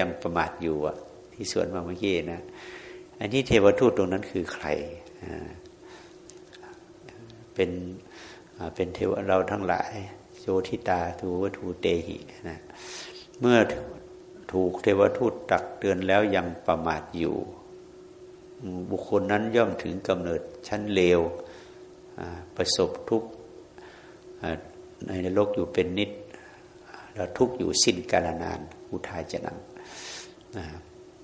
ยังประมาทอยู่อะ ที่สวนมาเมื่อกี้นะ อันนี้เทวทูตตรงนั้นคือใครเป็นเป็นเทวเราทั้งหลายโยทิตาทูวัตูเตหินะเมื่อถูกเทวทูตตักเตือนแล้วยังประมาทอยู่ บุคคลนั้นย่อมถึงกำเนิดชั้นเลวประสบทุกข์ในนรกอยู่เป็นนิด แล้วทุกข์อยู่สิ้นกาลนาน อุทายจะ นัง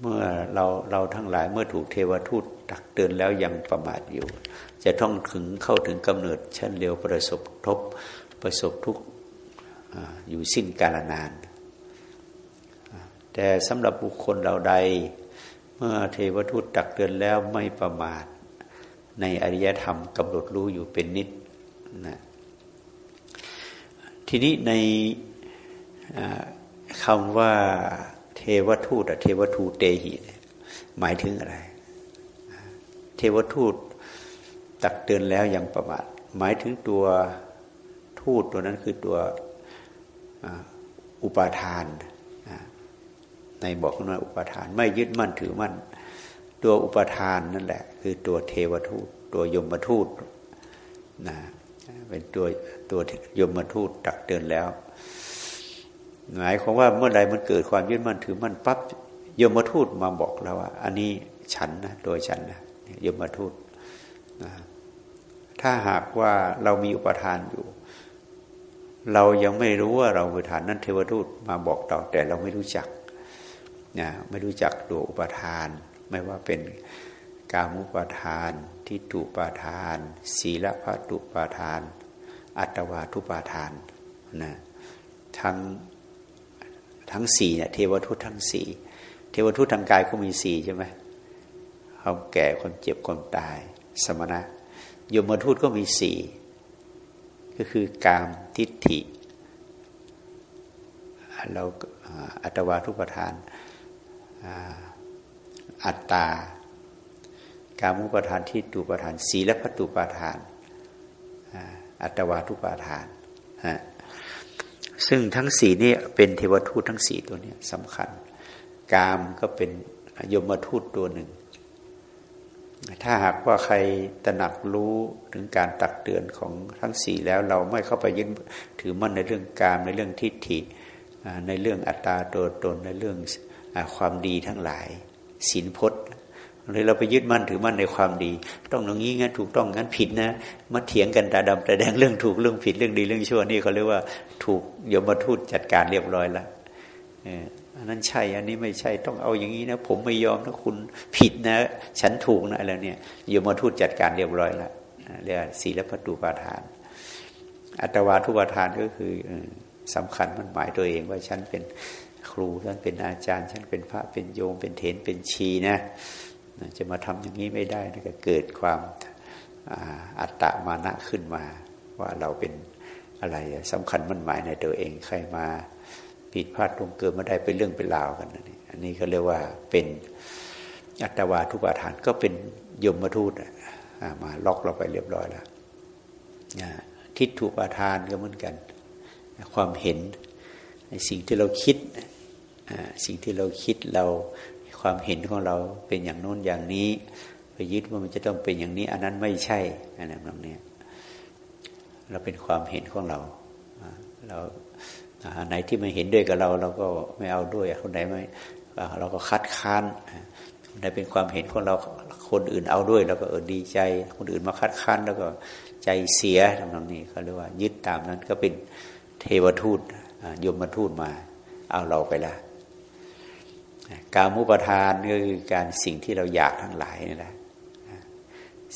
เมื่อเราเราทั้งหลายเมื่อถูกเทวทูตตักเตือนแล้วยังประมาทอยู่ จะต้องถึงเข้าถึงกำเนิดชั้นเร็วประสบทบประสบทุกอยู่สิ้นกาลนาน แต่สำหรับบุคคลเราใด เมื่อเทวทูตตักเตือนแล้วไม่ประมาท ในอริยธรรมกำหนดรู้อยู่เป็นนิดนะทีนี้ในคำว่า เทวทูตเทวทูเตหิหมายถึงอะไร เทวทูตตักเตือนแล้วยังประมาทหมายถึงตัวทูตตัวนั้นคือตัวอุปาทานในบอกว่าอุปาทาน ไม่ยึดมั่นถือมั่น ตัวอุปาทานนั่นแหละ คือตัวเทวทูต ตัวยมทูตนะเป็นตัวตัวยมทูตตักเตือนแล้ว หมายความว่าเมื่อใดมันเกิดความยึดมั่นถือมั่นปั๊บยมทูตมาบอกเราว่า อันนี้ฉันนะโดยฉันนะยมทูตนะถ้าหากว่าเรามีอุปทานอยู่ เรายังไม่รู้ว่าเราอุปทานนั้นเทวทูตมาบอกเราแต่เราไม่รู้จักนะไม่รู้จักตัวอุปทาน ไม่ว่าเป็นกามุปทานทิฏฐุปาทาน ศีลพัตุปาทาน อัตวาทุปาทานนะทั้ง ทั้งสี่เนี่ยเทวทูตทั้งสี่เทวทูตทางกายก็มีสี่ใช่ไหมความแก่ความเจ็บความตาย สมณะยมทูตก็มีสี่ก็คือกามทิฏฐิเราอัตวาทุปทานอัตตา การมุปทานที่ตุปทาน ศีลพัตุปทาน อัตวาทุปทาน ซึ่งทั้งสี่นี่เป็นเทวทูตทั้งสี่ตัวนี้สำคัญ กามก็เป็นยมทูตตัวหนึ่ง ถ้าหากว่าใครตระหนักรู้ถึงการตักเตือนของทั้งสี่แล้วเราไม่เข้าไปยึดถือมั่นในเรื่องกามในเรื่องทิฏฐิในเรื่องอัตตาตัวตนในเรื่องความดีทั้งหลายศีลพจน์ เลยเราไปยึดมั่นถือมั่นในความดี ต้องอย่างนี้งั้นถูกต้องงั้นผิดนะมาเถียงกันตาดำตาแดงเรื่องถูกเรื่องผิดเรื่องดีเรื่องชั่วนี่เขาเรียกว่าถูกยมทูตจัดการเรียบร้อยแล้วอันนั้นใช่ อันนี้ไม่ใช่ต้องเอาอย่างนี้นะ ผมไม่ยอมนะคุณผิดนะ ฉันถูกนะอะไรเนี่ยยมทูตจัดการเรียบร้อยแล้วเรียกศีลพัตุปาทาน อัตวาทุปาทานก็คือสำคัญมันหมายตัวเองว่าฉันเป็นครูฉันเป็นอาจารย์ ฉันเป็นพระเป็นโยมเป็นเถนเป็นชีนะ จะมาทำอย่างนี้ไม่ได้นะก็เกิดความอัตตมานะขึ้นมา ว่าเราเป็นอะไรสำคัญมันหมายในตัวเองใครมาผิดพลาดลงเกิดมาได้เป็นเรื่องเป็นราวกันนี่อันนี้เขาเรียกว่าเป็นอัตวาทุปาทานก็เป็นยมทูตมาล็อกเราไปเรียบร้อยแล้วทิฏฐุปาทานก็เหมือนกัน ความเห็นสิ่งที่เราคิดสิ่งที่เราคิดเรา ความเห็นของเราเป็นอย่างโน้นอย่างนี้ ไปยึดว่ามันจะต้องเป็นอย่างนี้ อันนั้นไม่ใช่อันนั้นแบบนี้เราเป็นความเห็นของเราเราไหนที่ไม่เห็นด้วยกับเรา เราก็ไม่เอาด้วยคนไหนไม่เราก็คัดค้านคนไหนเป็นความเห็นของเราคนอื่นเอาด้วยเราก็เออดีใจ คนอื่นมาคัดค้านแล้วก็ใจเสียทำนองนี้เขาเรียกว่ายึดตามนั้นก็เป็นเทวทูตยมทูตมา เอาเราไปละ การมุปทานก็คือการสิ่งที่เราอยากทั้งหลายนี่แหละ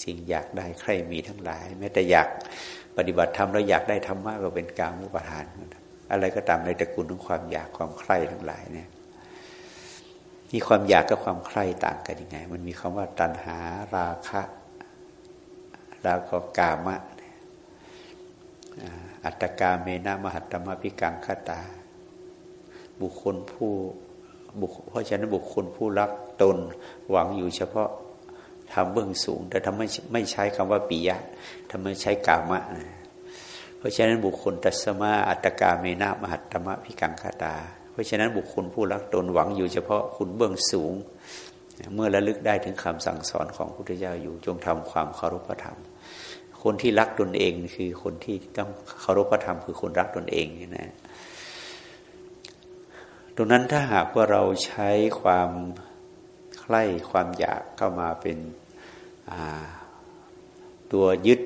สิ่งอยากได้ใครมีทั้งหลาย แม้แต่อยากปฏิบัติธรรมแล้วอยากได้ธรรมะก็เป็นการมุปทาน อะไรก็ตามในตระกูลของความอยากความใคร่ทั้งหลายเนี่ยนี่ความอยากกับความใคร่ต่างกันยังไง มันมีคำว่าตัณหาราคะแล้วก็กามะ อัตตกาเมนะมหัตตมะพิกังคตา บุคคลผู้ บุคเพราะฉะนั้นบุคคลผู้รักตนหวังอยู่เฉพาะทำเบื้องสูง แต่ทำไม่ไม่ใช้คำว่าปิยะทำไมใช้กามะนะเพราะฉะนั้นบุคคลตัสมาอัตกาเมนะมหัตตมะพิกังคาตา เพราะฉะนั้นบุคคลผู้รักตนหวังอยู่เฉพาะคุณเบื้องสูง เมื่อระลึกได้ถึงคำสั่งสอนของพุทธเจ้าอยู่จงทำความเคารพธรรม คนที่รักตนเองคือคนที่ต้องเคารพธรรมคือคนรักตนเองนะ ตรงนั้นถ้าหากว่าเราใช้ความใคร่ความอยากเข้ามาเป็นตัวยึด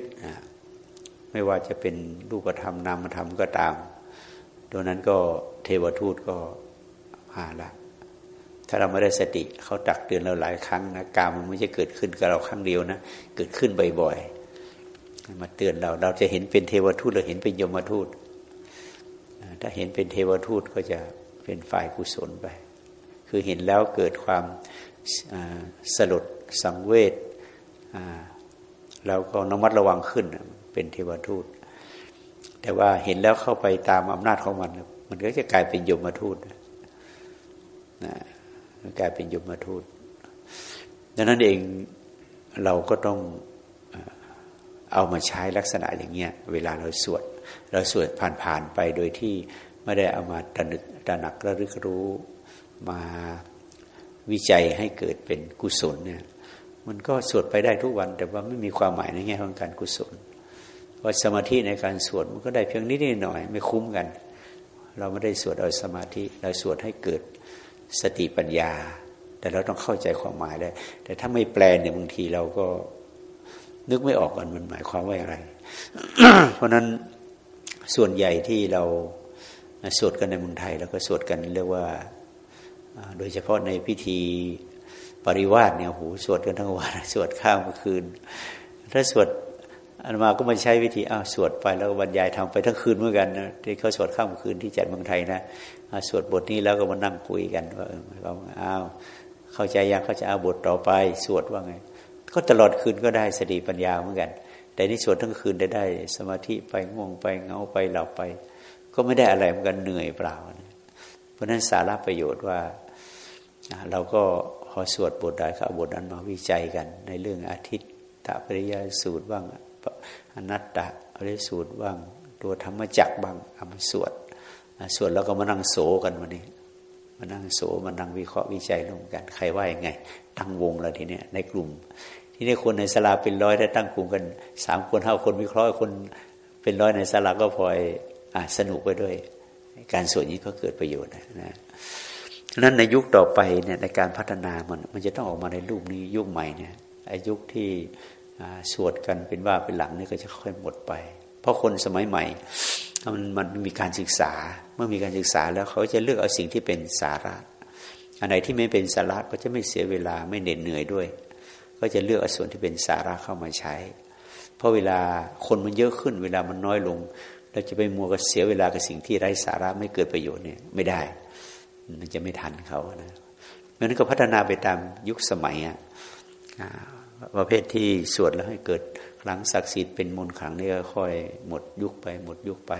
ไม่ว่าจะเป็นรูปธรรมนามธรรมก็ตาม ตัวนั้นก็เทวทูตก็หาละ ถ้าเราไม่ได้สติเขาตักเตือนเราหลายครั้งนะกามมันไม่ใช่เกิดขึ้นกับเราครั้งเดียวนะ เกิดขึ้นบ่อยๆ มาเตือนเรา เราจะเห็นเป็นเทวทูตหรือเห็นเป็นยมทูต ถ้าเห็นเป็นเทวทูตก็จะ เป็นฝ่ายกุศลไป คือเห็นแล้วเกิดความสลดสังเวชแล้วก็นมัดระวังขึ้นเป็นเทวทูต แต่ว่าเห็นแล้วเข้าไปตามอำนาจของมัน มันก็จะกลายเป็นยมทูตนะกลายเป็นยมทูตดังนั้นเองเราก็ต้องเอามาใช้ลักษณะอย่างเงี้ยเวลาเราสวด เราสวดผ่านๆไปโดยที่ ไม่ได้เอามาตระนึกตระหนักระลึกรู้มาวิจัยให้เกิดเป็นกุศลเนี่ยมันก็สวดไปได้ทุกวัน แต่ว่าไม่มีความหมายในแง่ของการกุศลว่าสมาธิในการสวดมันก็ได้เพียงนิดหน่อยไม่คุ้มกัน เราไม่ได้สวดเอาสมาธิเราสวดให้เกิดสติปัญญา แต่เราต้องเข้าใจความหมายได้ แต่ถ้าไม่แปลเนี่ยบางทีเราก็นึกไม่ออกกันมันหมายความว่าอะไร เพราะนั้นส่วนใหญ่ที่เรา สวดกันในเมืองไทย แล้วก็สวดกันเรียกว่า โดยเฉพาะในพิธีปริวาสเนี่ยโหสวดกันทั้งวันสวดข้ามคืน ถ้าสวดอันมาก็มาใช้วิธีอ้าวสวดไปแล้วบรรยายทำไปทั้งคืนเหมือนกันนะที่เขาสวดข้ามคืนที่จัดเมืองไทยนะสวดบทนี้แล้วก็มานั่งคุยกันว่าเราอ้าวเข้าใจยังเขาจะเอาบทต่อไปสวดว่าไง ก็ตลอดคืนก็ได้สติปัญญาเหมือนกัน แต่นี่สวดทั้งคืนได้ได้ สมาธิไปง่วงไปเงาไปหลับไป ก็ไม่ได้อะไรเหมือนกันเหนื่อยเปล่า เพราะนั้นสาระประโยชน์ว่า เราก็พอสวดบทใดก็เอาบทนั้นมาวิจัยกัน ในเรื่องอาทิตย์ตปริยสูตรบ้างอนัตตะอริสูตรบ้าง ตัวธรรมจักบ้างเอามาสวดสวดแล้วก็มานั่งโศกันวันนี้มานั่งโศมานั่งวิเคราะห์วิจัยร่วมกัน ใครว่ายังไง ตั้งวงแล้วทีเนี้ยในกลุ่ม ที่นี่คนในสลาเป็นร้อยได้ตั้งกลุ่มกันสามคนห้าคนวิเคราะห์คนเป็นร้อยในสลาก็พลอย สนุกไปด้วย การสวดนี้ก็เกิดประโยชน์นะนั้นในยุคต่อไปเนี่ยในการพัฒนามันมันจะต้องออกมาในรูปนี้ยุคใหม่เนี่ยอายุคที่สวดกันเป็นว่าเป็นหลังนี่ก็จะค่อยหมดไป เพราะคนสมัยใหม่มันมันมีการศึกษาเมื่อมีการศึกษาแล้วเขาจะเลือกเอาสิ่งที่เป็นสาระ อันไหนที่ไม่เป็นสาระก็จะไม่เสียเวลาไม่เหน็ดเหนื่อยด้วย ก็จะเลือกเอาส่วนที่เป็นสาระเข้ามาใช้ เพราะเวลาคนมันเยอะขึ้น เวลามันน้อยลง เราจะไปมัวกับเสียเวลากับสิ่งที่ไร้สาระไม่เกิดประโยชน์เนี่ยไม่ได้ มันจะไม่ทันเขานะเพราะนั้นก็พัฒนาไปตามยุคสมัยอะประเภทที่สวดแล้วให้เกิดครั้งศักดิ์สิทธิ์เป็นมนต์ขังนี่ก็ค่อยหมดยุคไป หมดยุคไป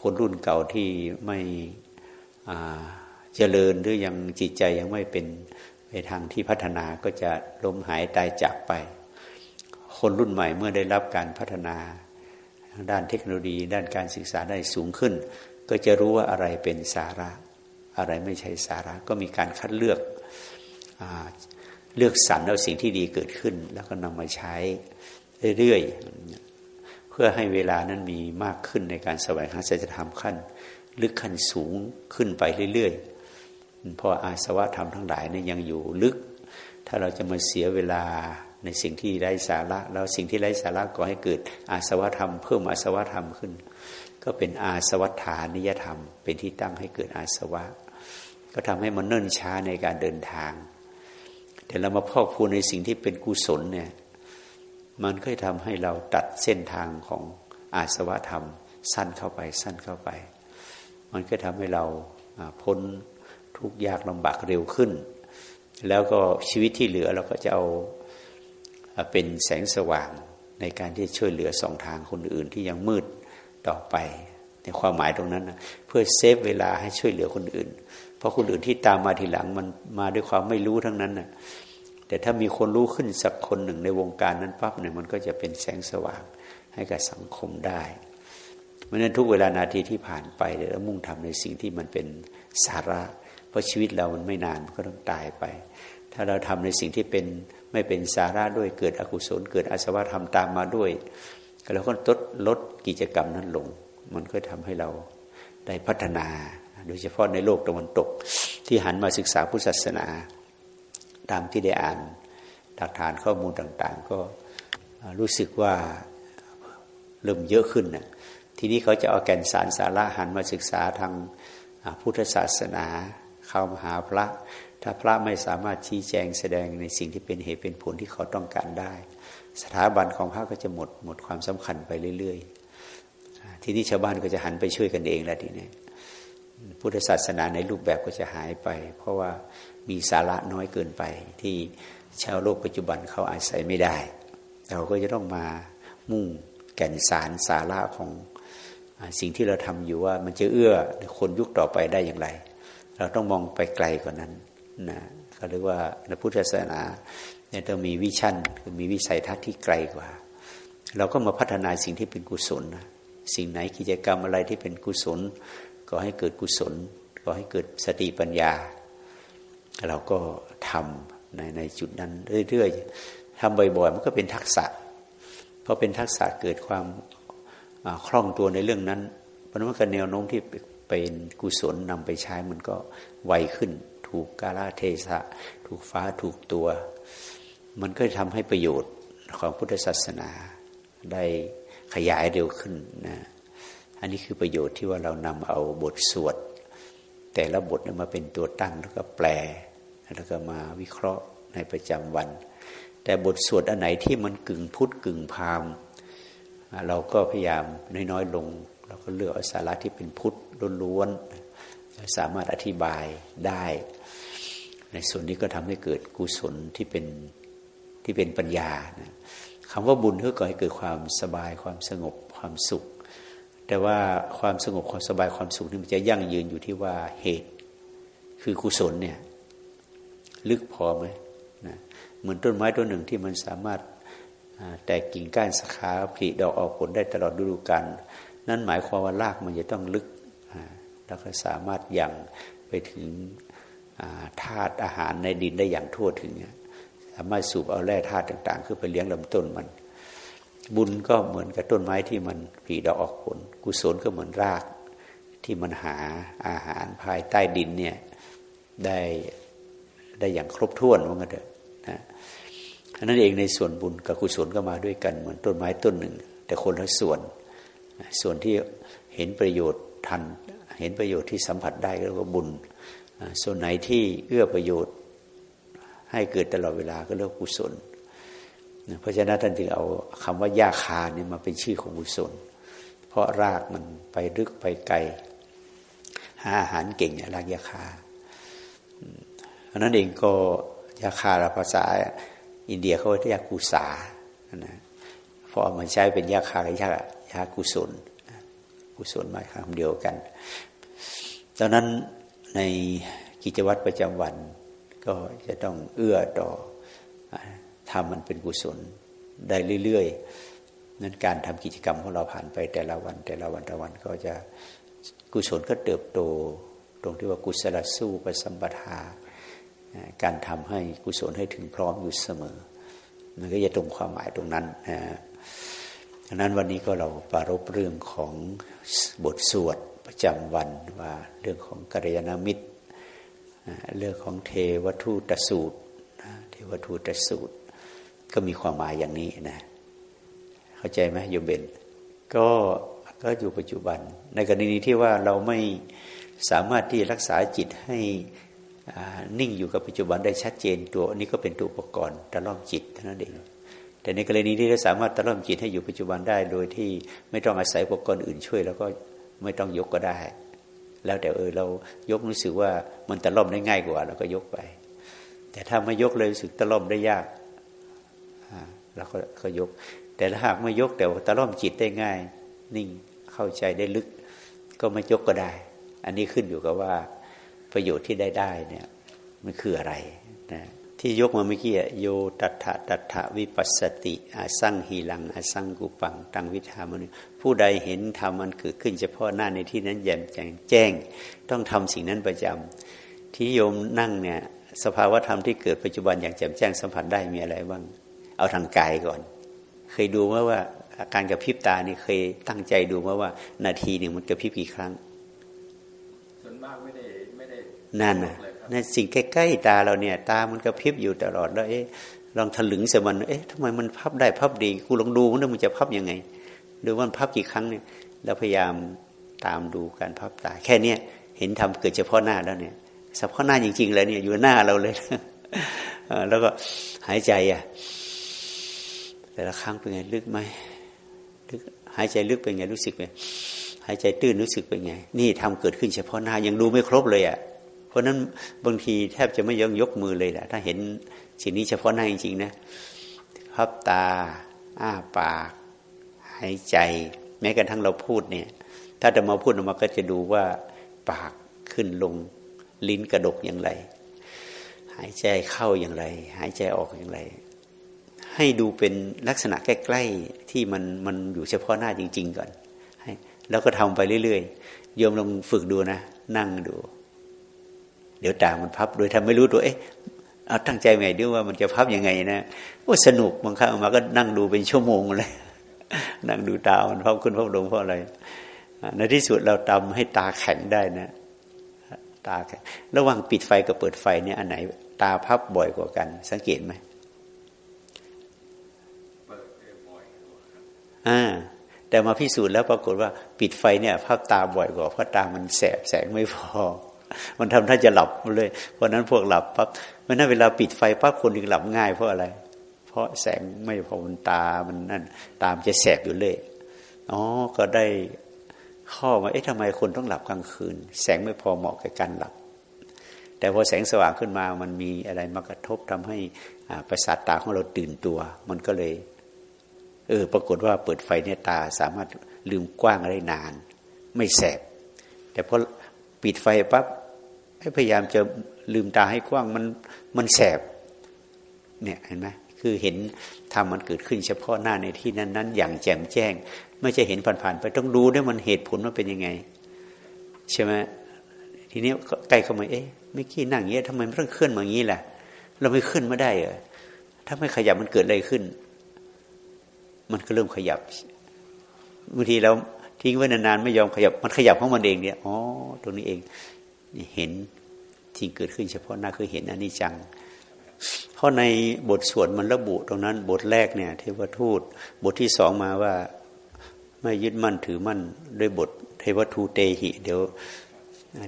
คนรุ่นเก่าที่ไม่เจริญหรือยังจิตใจยังไม่เป็นไปทางที่พัฒนาก็จะล้มหายตายจากไป คนรุ่นใหม่เมื่อได้รับการพัฒนา ด้านเทคโนโลยี ด้านการศึกษาได้สูงขึ้น ก็จะรู้ว่าอะไรเป็นสาระ อะไรไม่ใช่สาระ ก็มีการคัดเลือกเลือกสรรเอาสิ่งที่ดีเกิดขึ้น แล้วก็นำมาใช้เรื่อยๆ เพื่อให้เวลานั้นมีมากขึ้นในการแสวงหาสัจธรรมขั้น ลึกขั้นสูงขึ้นไปเรื่อยๆเพราะอาสวะธรรมทั้งหลายนี่ยังอยู่ลึก ถ้าเราจะมาเสียเวลา ในสิ่งที่ไร้สาระ แล้วสิ่งที่ไร้สาระก็ให้เกิดอาสวะธรรมเพิ่มอาสวะธรรมขึ้น ก็เป็นอาสวัฏฐานิยธรรม เป็นที่ตั้งให้เกิดอาสวะ ก็ทำให้มันเนิ่นช้าในการเดินทาง แต่เรามาพอกพูนในสิ่งที่เป็นกุศลเนี่ยมันก็ทำให้เราตัดเส้นทางของอาสวะธรรม สั้นเข้าไปสั้นเข้าไป มันก็ทำให้เราพ้นทุกยากลำบากเร็วขึ้น แล้วก็ชีวิตที่เหลือเราก็จะเอา เป็นแสงสว่างในการที่ช่วยเหลือสองทางคนอื่นที่ยังมืดต่อไป ในความหมายตรงนั้นนะเพื่อเซฟเวลาให้ช่วยเหลือคนอื่น เพราะคนอื่นที่ตามมาทีหลังมันมาด้วยความไม่รู้ทั้งนั้นนะแต่ถ้ามีคนรู้ขึ้นสักคนหนึ่งในวงการนั้นปั๊บเนี่ยมันก็จะเป็นแสงสว่างให้กับสังคมได้เพราะนั้นทุกเวลานาทีที่ผ่านไปเรามุ่งทำในสิ่งที่มันเป็นสาระ เพราะชีวิตเรามันไม่นานมันก็ต้องตายไป ถ้าเราทำในสิ่งที่เป็น ไม่เป็นสาระด้วยเกิดอกุศล เกิดอาสวะธรรมตามมาด้วยเราก็ลดลดกิจกรรมนั้นลง มันก็ทำให้เราได้พัฒนา โดยเฉพาะในโลกตะวันตก ที่หันมาศึกษาพุทธศาสนา ตามที่ได้อ่านหลักฐานข้อมูลต่าง ๆ ก็รู้สึกว่าเริ่มเยอะขึ้นนะทีนี้เขาจะเอาแก่นสารสาระหันมาศึกษาทางพุทธศาสนา เข้ามาหาพระ ถ้าพระไม่สามารถชี้แจงแสดงในสิ่งที่เป็นเหตุเป็นผลที่เขาต้องการได้ สถาบันของพระก็จะหมดหมดความสำคัญไปเรื่อย ๆ ทีนี้ชาวบ้านก็จะหันไปช่วยกันเองแล้วทีนี้พุทธศาสนาในรูปแบบก็จะหายไป เพราะว่ามีสาระน้อยเกินไป ที่ชาวโลกปัจจุบันเขาอาศัยไม่ได้ เราก็จะต้องมามุ่งแก่นสารสาระของสิ่งที่เราทำอยู่ว่ามันจะเอื้อคนยุคต่อไปได้อย่างไร เราต้องมองไปไกลกว่านั้น นะเขาเรียกว่าในพุทธศาสนาเนี่ยต้องมีวิชั่นคือมีวิสัยทัศน์ที่ไกลกว่า เราก็มาพัฒนาสิ่งที่เป็นกุศลนะสิ่งไหนกิจกรรมอะไรที่เป็นกุศล ก็ให้เกิดกุศล ก็ให้เกิดสติปัญญา เราก็ทำในในจุดนั้นเรื่อยๆทำบ่อยๆ มันก็เป็นทักษะพอเป็นทักษะเกิดความคล่องตัวในเรื่องนั้นเพราะนั้นก็แนวโน้มที่เป็นกุศลนำไปใช้มันก็ไวขึ้น ถูกกาลเทศะ ถูกฟ้าถูกตัว มันก็ทำให้ประโยชน์ของพุทธศาสนาได้ขยายเร็วขึ้นนะอันนี้คือประโยชน์ที่ว่าเรานำเอาบทสวด แต่ละบทมาเป็นตัวตั้งแล้วก็แปล แล้วก็มาวิเคราะห์ในประจำวัน แต่บทสวดอันไหนที่มันกึ่งพุทธกึ่งพราหมณ์เราก็พยายามน้อยๆลง เราก็เลือกอสาระที่เป็นพุทธล้วนๆ สามารถอธิบายได้ ในส่วนนี้ก็ทำให้เกิดกุศลที่เป็นที่เป็นปัญญาคำว่าบุญก็ก่อให้เกิดความสบายความสงบความสุข แต่ว่าความสงบความสบายความสุขนี่มันจะยั่งยืนอยู่ที่ว่าเหตุ คือกุศลเนี่ยลึกพอไหมนะเหมือนต้นไม้ต้นหนึ่งที่มันสามารถแต่กิ่งก้านสาขาผลิดอกออกผลได้ตลอดฤดูกาลนั่นหมายความว่ารากมันจะต้องลึก แล้วก็สามารถยังไปถึงธาตุอาหารในดินได้อย่างทั่วถึง สามารถสูบเอาแร่ธาตุต่าง ๆ ขึ้นไปเลี้ยงลำต้นมัน บุญก็เหมือนกับต้นไม้ที่มันผลิดอกออกผล กุศลก็เหมือนรากที่มันหาอาหารภายใต้ดินเนี่ยได้ได้อย่างครบถ้วนว่างั้นเถอะนะนั่นเองในส่วนบุญกับกุศลก็มาด้วยกันเหมือนต้นไม้ต้นหนึ่ง แต่คนละส่วน ส่วนที่เห็นประโยชน์ทัน เห็นประโยชน์ที่สัมผัสได้ก็เรียกว่าบุญ ส่วนไหนที่เอื้อประโยชน์ให้เกิดตลอดเวลาก็เรียกกุศล เพราะฉะนั้นท่านจึงเอาคำว่ายาคาเนี่ยมาเป็นชื่อของกุศล เพราะรากมันไปลึกไปไกล หาอาหารเก่งรากยาคาเพราะนั้นเองก็ยาคาภาษาอินเดียเขาเรียกกุสานะพอเอามาใช้เป็นยาคายายากุศลกุศลมาคำเดียวกัน ตอนนั้นในกิจวัตรประจำวัน ก็จะต้องเอื้อต่อทำมันเป็นกุศลได้เรื่อยๆ นั้นการทำกิจกรรมของเราผ่านไปแต่ละวัน แต่ละวันแต่ละวันก็จะกุศลก็เติบโต ตรงที่ว่ากุศลสู้ประสัมปทา การทำให้กุศลให้ถึงพร้อมอยู่เสมอ มันก็จะตรงความหมายตรงนั้นนะดังนั้นวันนี้ก็เราปรารบเรื่องของบทสวด ประจำวันว่าเรื่องของกัลยาณมิตร เรื่องของเทวทูตสูตรเทวทูตสูตร ก็มีความหมายอย่างนี้นะ เข้าใจไหมโยมเบนก็ก็อยู่ปัจจุบัน ในกรณีที่ว่าเราไม่สามารถที่รักษาจิตให้นิ่งอยู่กับปัจจุบันได้ชัดเจนตัวนี้ก็เป็นตัวอุปกรณ์ตะล่อมจิตเท่านั้นเองแต่ในกรณีที่เราสามารถตะล่อมจิตให้อยู่ปัจจุบันได้ โดยที่ไม่ต้องอาศัยอุปกรณ์อื่นช่วย แล้วก็ ไม่ต้องยกก็ได้ แล้วแต่เออเรายกรู้สึกว่ามันตะล่อมได้ง่ายกว่าเราก็ยกไป แต่ถ้าไม่ยกเลยรู้สึกตะล่อมได้ยากเราก็ก็ยก แต่ถ้าหากไม่ยกแต่ตะล่อมจิตได้ง่าย นิ่งเข้าใจได้ลึก ก็ไม่ยกก็ได้ อันนี้ขึ้นอยู่กับว่าประโยชน์ที่ได้ได้เนี่ยมันคืออะไรนะ ที่ยกมาเมื่อกี้โยตัถะตัถะวิปัสสติอาสังหีลังอาสังกุปัง ตังวิธามนุผู้ใดเห็นธรรมมันเกิดขึ้นเฉพาะหน้าในที่นั้นแจ่มแจ้งแจ้ง ต้องทำสิ่งนั้นประจำที่โยมนั่งเนี่ยสภาวะธรรมที่เกิดปัจจุบันอย่างแจ่มแจ้งสัมผัสได้มีอะไรบ้าง เอาทางกายก่อน เคยดูว่าว่าอาการกระพริบตานี่เคยตั้งใจดูว่าว่า นาทีหนึ่งมันกระพริบกี่ครั้งส่วนมากไม่ได้ไม่ได้นั่นนะ นั่นสิ่งใกล้ๆตาเราเนี่ย ตามันกระพริบอยู่ตลอดแล้วเอ๊ะลองถลึงสมันเอ๊ะทำไมมันพับได้พับดีกูลองดูมันมันจะพับยังไงดูว่ามันพับกี่ครั้งเนี่ยแล้วพยายามตามดูการพับตา แค่เนี้ยเห็นทำเกิดเฉพาะหน้าแล้วเนี่ยเฉพาะหน้าจริงๆเลยเนี่ยอยู่หน้าเราเลยแล้วก็หายใจอะ แต่ละครั้งเป็นไงลึกไหมลึกหายใจลึกเป็นไงรู้สึกไหมหายใจตื้นรู้สึกเป็นไง นี่ทำเกิดขึ้นเฉพาะหน้ายังดูไม่ครบเลยอะ เพราะนั้นบางทีแทบจะไม่ยังยกมือเลยแหละถ้าเห็นสิ่งนี้เฉพาะหน้าจริงๆนะพับตา อ้าปาก หายใจ แม้กระทั่งเราพูดเนี่ย ถ้าจะมาพูดออกมาก็จะดูว่า ปากขึ้นลง ลิ้นกระดกอย่างไร หายใจเข้าอย่างไร หายใจออกอย่างไร ให้ดูเป็นลักษณะใกล้ๆที่มันมันอยู่เฉพาะหน้าจริง ๆ ก่อนให้แล้วก็ทำไปเรื่อยๆโยมลองฝึกดูนะ นั่งดู เดี๋ยวตามันพับโดยทำไม่รู้ตัวเอ๊ะเอาตั้งใจไงด้วยว่ามันจะพับยังไงนะว่าสนุกบางครั้งออกมาก็นั่งดูเป็นชั่วโมงเลยนั่งดูตามันพับขึ้นพับลงเพราะอะไรในที่สุดเราทำให้ตาแข็งได้นะตาแข็งระหว่างปิดไฟกับเปิดไฟเนี่ยอันไหน ตาพับบ่อยกว่ากัน สังเกตไหมอ่าแต่มาพิสูจน์แล้วปรากฏว่า ปิดไฟเนี่ยภาพตาบ่อยกว่าเพราะตามันแสบแสงไม่พอ มันทำท่าจะหลับเลย เพราะนั้นพวกหลับปั๊บไม่น่าเวลาปิดไฟปั๊บคนถึงหลับง่ายเพราะอะไร เพราะแสงไม่พอมันตามันนั่นตามจะแสบอยู่เลยอ๋อก็ได้ข้อว่าเอ๊ะทำไมคนต้องหลับกลางคืน แสงไม่พอเหมาะกับการหลับ แต่พอแสงสว่างขึ้นมามันมีอะไรมากระทบทำให้ประสาทตาของเราตื่นตัว มันก็เลย เออ ปรากฏว่าเปิดไฟเนี่ยตาสามารถลืมกว้างได้นาน ไม่แสบ แต่พอปิดไฟปั๊บ พยายามจะลืมตาให้กว้างมันมันแสบเนี่ยเห็นไหมคือเห็นทำมันเกิดขึ้นเฉพาะหน้าในที่นั้นๆ อย่างแจ่มแจ้ง ไม่ใช่เห็นผ่านๆไปต้องดูด้วยมันเหตุผลมันเป็นยังไง ใช่ไหมทีนี้ใกล้เข้ามาเอ๊ะไม่ขี้นั่งเงี้ยทำไมมันต้องเคลื่อนมาอย่างนี้ล่ะ เราไม่เคลื่อนไม่ได้เหรอถ้าไม่ขยับมันเกิดอะไรขึ้น มันก็เริ่มขยับบางทีเราทิ้งไว้นานๆไม่ยอมขยับมันขยับของมันเองเนี่ยอ๋อตรงนี้เอง เห็นที่เกิดขึ้นเฉพาะหน้าคือเห็นอนิจจัง เพราะในบทสวดมันระบุตรงนั้น บทแรกเนี่ยเทวทูต บทที่สองมาว่าไม่ยึดมั่นถือมั่นด้วยบทเทวทูเตหิ เดี๋ยว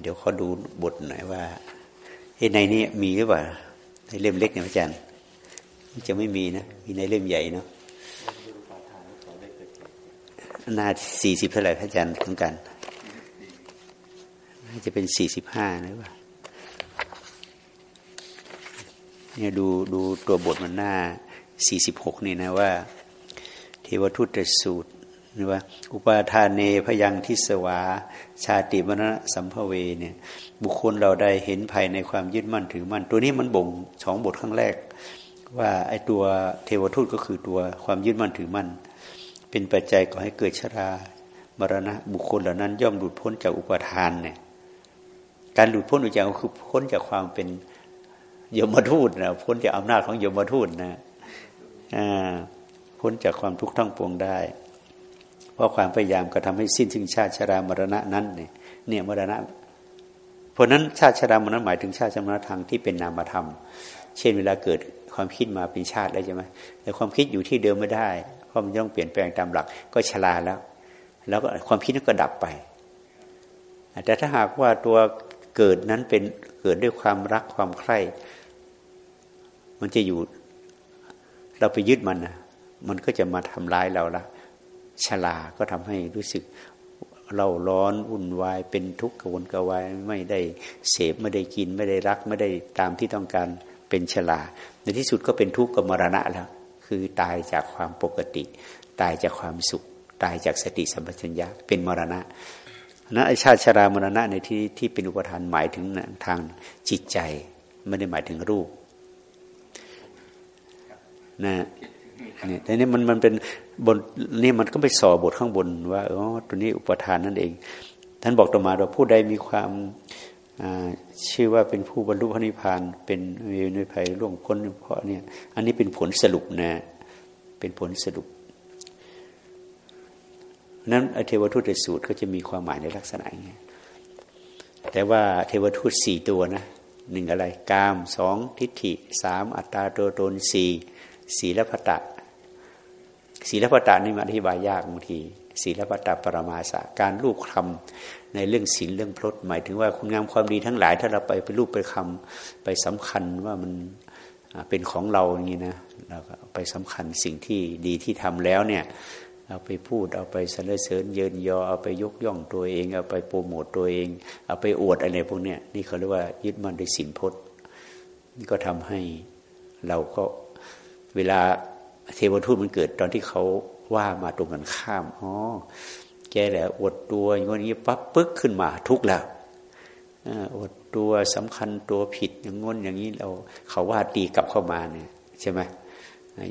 เดี๋ยวขอดูบทหน่อยว่าในนี้มีหรือเปล่าในเล่มเล็กเนี่ยอาจารย์จะไม่มีนะมีในเล่มใหญ่เนาะนาสี่สิบเท่าไหร่พระอาจารย์ต้องการน่า จะเป็นสี่สิบห้านะว่าเนี่ยดูดูตัวบทมันหน้าสี่สิบหกนี่นะว่า เทวทูตสูตรนี่ว่า อุปาทานเนพยังทิสวา ชาติมรณะสัมภเวเนี่ยบุคคลเราได้เห็นภายในความยึดมั่นถือมั่น ตัวนี้มันบ่งสองบทข้างแรก ว่าไอ้ตัวเทวทูตก็คือตัวความยึดมั่นถือมั่น เป็นปัจจัยก่อให้เกิดชรามรณะบุคคลเหล่านั้น ย่อมหลุดพ้นจากอุปทานเนี่ย การหลุดพ้นอุจากคือพ้นจากความเป็นยมทูตนะพ้นจากอำนาจของยมทูตนะพ้นจากความทุกข์ทั้งปวงได้ เพราะความพยายามก็ทำให้สิ้นซึ่งชาติชรามรณะนั้นเนี่ยเนี่ยมรณะเพราะนั้นชาติชรามรณะหมายถึงชาติชรามรณะทางที่เป็นนามธรรม เช่นเวลาเกิดความคิดมาเป็นชาติแล้วใช่ไหมแต่ความคิดอยู่ที่เดิมไม่ได้เพราะมันต้องเปลี่ยนแปลงตามหลักก็ชราแล้ว แล้วก็ความคิดนั้นก็ดับไปแต่ถ้าหากว่าตัว เกิดนั้นเป็นเกิดด้วยความรักความใคร่ มันจะอยู่ เราไปยึดมันนะมันก็จะมาทำร้ายเราละชลาก็ทำให้รู้สึกเราร้อนวุ่นวายเป็นทุกข์กวนกวายไม่ได้เสพไม่ได้กิน ไม่ได้รักไม่ได้ตามที่ต้องการเป็นชลา ในที่สุดก็เป็นทุกข์กับมรณะแล้ว คือตายจากความปกติ ตายจากความสุข ตายจากสติสัมปชัญญะเป็นมรณะ นะชาติชรามรณะในที่ที่เป็นอุปทานหมายถึงทางจิตใจ ไม่ได้หมายถึงรูปนะเนี่ยแต่นี้มันมันเป็นบนนี่มันก็ไปสอบทข้างบนว่าอ๋อตัวนี้อุปทานนั่นเอง ท่านบอกต่อมาว่าผู้ใดมีความชื่อว่าเป็นผู้บรรลุพระนิพพานเป็นมีในภัยล่วงพ้นเพราะเนี่ยอันนี้เป็นผลสรุปนะ เป็นผลสรุป นั้นเทวทูตในสูตรก็จะมีความหมายในลักษณะอย่างนี้แต่ว่าเทวทูตสี่ตัวนะหนึ่งอะไรกามสองทิฏฐิสามอัตตาตัวตนสี่ศีลพตะศีลพตะนี่มาอธิบายยากบางทีศีลพตะปรมาสะการลูกคำในเรื่องศีลเรื่องพลดหมายถึงว่าคุณงามความดีทั้งหลาย ถ้าเราไปไปรูปไปคำไปสำคัญว่ามันเป็นของเราอย่างนี้นะเราก็ไปสำคัญสิ่งที่ดีที่ทำแล้วเนี่ย เอาไปพูด เอาไปสรรเสริญเยินยอ เอาไปยกย่องตัวเอง เอาไปโปรโมตตัวเอง เอาไปอวดอะไรพวกเนี้ยนี่เขาเรียกว่ายึดมั่นในสินพจน์นี่ก็ทำให้เราก็เวลาเทวทูตมันเกิดตอนที่เขาว่ามาตรงกันข้ามอ๋อแกแหละอดตัวอย่างนี้ปั๊บปึ๊กขึ้นมาทุกข์แล้วอดตัวสำคัญตัวผิดอย่างงนอย่างนี้เราเขาว่าตีกลับเข้ามาเนี่ยใช่ไหม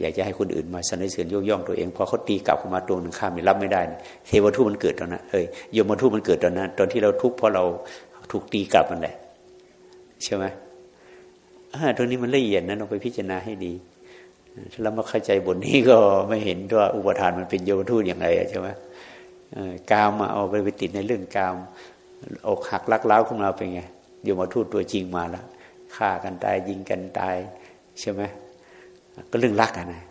อยากจะให้คนอื่นมาสนเสริญยกย่องตัวเองพอเขาตีกลับเข้ามาตรงหนึ่งข้ามรับไม่ได้ เทวทูตมันเกิดตอนนั้นเอ้ยยมทูตมันเกิดตอนนั้น ตอนที่เราทุกข์เพราะเราถูกตีกลับมันแหละใช่ไหมตรงนี้มันละเอียดนะเราไปพิจารณาให้ดีถ้าเรามาเข้าใจบทนี้ก็ไม่เห็นว่าอุปทานมันเป็นโยมทูตอย่างไรใช่ไหมกามมาเอาไปไปติดในเรื่องกามอกหักลักเล้าขึ้นมาเป็นไงโยมทูตตัวจริงมาแล้วฆ่ากันตายยิงกันตายใช่ไหม ก็เรื่องรักกันนะ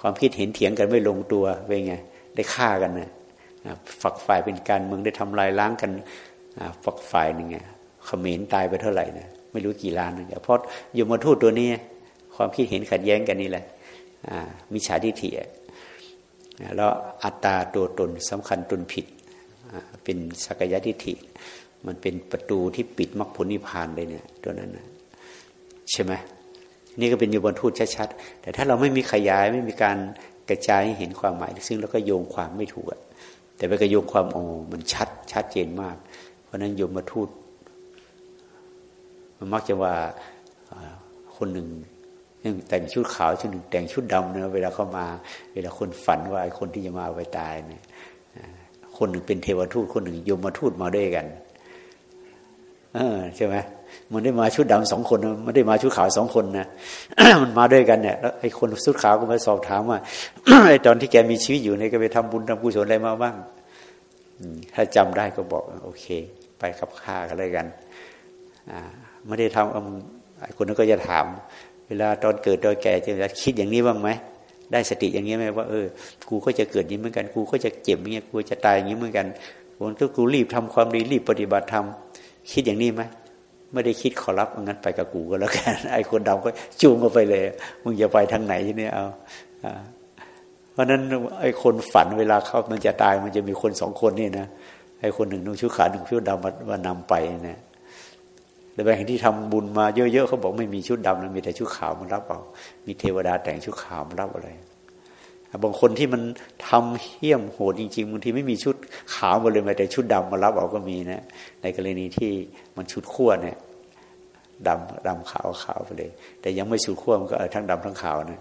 ความคิดเห็นเถียงกันไม่ลงตัวเป็นไงได้ฆ่ากันนะฝักฝ่ายเป็นการเมืองได้ทำลายล้างกันฝักฝ่ายหนึ่งไงเขมรตายไปเท่าไหร่นะไม่รู้กี่ล้านนะเพราะโยมทูตตัวนี้ ความคิดเห็นขัดแย้งกันนี่แหละมิจฉาทิฏฐิแล้วอัตตาตัวตนสำคัญตนผิดเป็นสักยะทิฏฐิ มันเป็นประตูที่ปิดมรรคผลนิพพานเลยเนี่ยตัวนั้นนะใช่ไหม นี่ก็เป็นโยบนทูตชัดๆ แต่ถ้าเราไม่มีขยายไม่มีการกระจายให้เห็นความหมาย ซึ่งเราก็โยงความไม่ถูกแต่ไปกระโยงความโอ้มันชัดชัดเจนมาก เพราะนั้นโยมมาทูตมันมักจะว่าคนหนึ่งแต่งชุดขาวชุดหนึ่งแต่งชุดดำเนะเวลาเข้ามา เวลาคนฝันว่าไอ้คนที่จะมาไปตายเนี่ยคนหนึ่งเป็นเทวทูตคนหนึ่งยมมาทูตมาด้วยกัน เออใช่ไหม มันได้มาชุดดำสองคนมันได้มาชุดขาวสองคนนะมันมาด้วยกันเนี่ยแล้วไอ้คนชุดขาวก็มาสอบถามว่าไอ้ตอนที่แกมีชีวิตอยู่เนี่ยก็ไปทำบุญทำกุศลอะไรมาบ้างถ้าจำได้ก็บอก โอเค ไปกับข้ากันเลยกันไม่ได้ทำไอ้คนนั้นก็จะถาม เวลาตอนเกิดตอนแก่จะคิดอย่างนี้บ้างไหมได้สติอย่างนี้ไหมว่าเออกูก็จะเกิดนี้เหมือนกันกูก็จะเจ็บอย่างนี้กูจะตายอย่างนี้เหมือนกันผมก็กูรีบทำความดีรีบปฏิบัติธรรมคิดอย่างนี้ไหม ไม่ได้คิดขอรับงั้นไปกับกูก็แล้วกันไอ้คนดำก็จูงก็ไปเลยมึงจะไปทางไหนที่นี่เอาเพราะนั้นไอ้คนฝันเวลาเขามันจะตายมันจะมีคนสองคนนี่นะไอ้คนหนึ่งนุ่งชุดขาวหนึ่งชุดดำมามานำไปเนี่ยแต่บางแห่งที่ทำบุญมาเยอะๆเขาบอกไม่มีชุดดำนะมีแต่ชุดขาวมันรับเอามีเทวดาแต่งชุดขาวมันรับอะไร บางคนที่มันทำเหี้ยมโหดจริงๆบางทีไม่มีชุดขาวมาเลยมาแต่ชุดดำมารับเอาก็มีนะในกรณีที่มันชุดขั้วเนี่ยดำดำขาวขาวไปเลย แต่ยังไม่ชุดขั้วมันก็ทั้งดำทั้งขาวนะ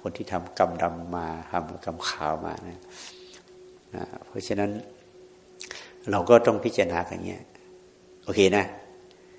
คนที่ทำกรรมดำมาทำกรรมขาวมานะเพราะฉะนั้นเราก็ต้องพิจารณากันเงี้ยโอเคนะ